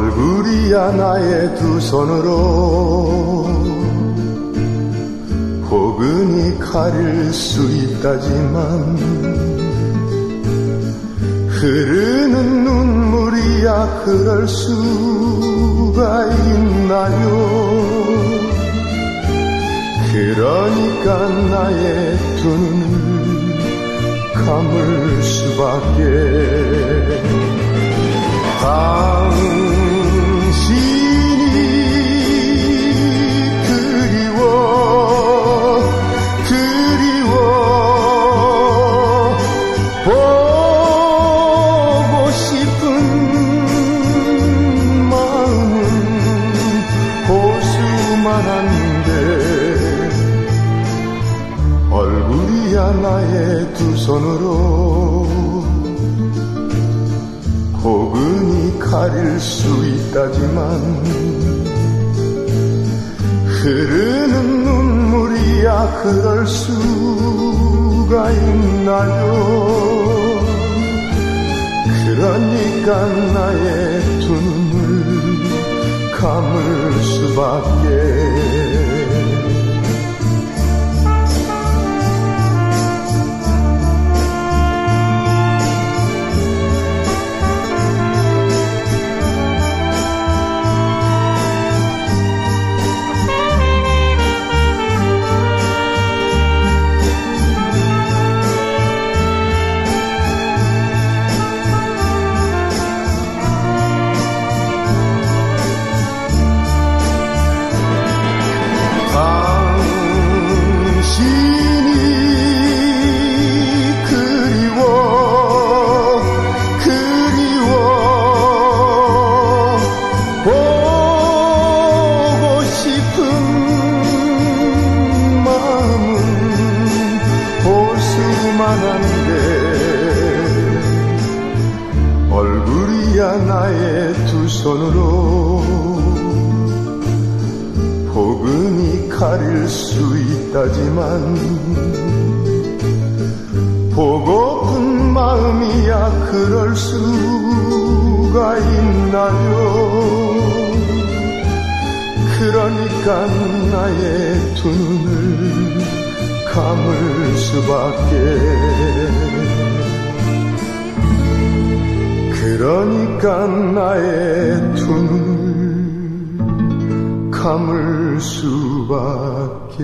얼굴이야 나의 두 손으로 포근히 가릴 수 있다지만 흐르는 눈물이야 그럴 수가 있나요? 그러니까 나의 두 눈을 감을 수밖에. 당 한데 얼굴이야 나의 두 손으로 포근히 가릴 수 있다지만 흐르는 눈물이야 그럴 수가 있나요? 그러니까 나의 두 눈을 감을 수 얼굴이야 나의 두 손으로 포근히 가릴 수 있다지만 보고픈 마음이야 그럴 수가 있나요? 그러니까 나의 두 눈을 감을 수밖에 그러니까 나의 둔을 감을 수밖에.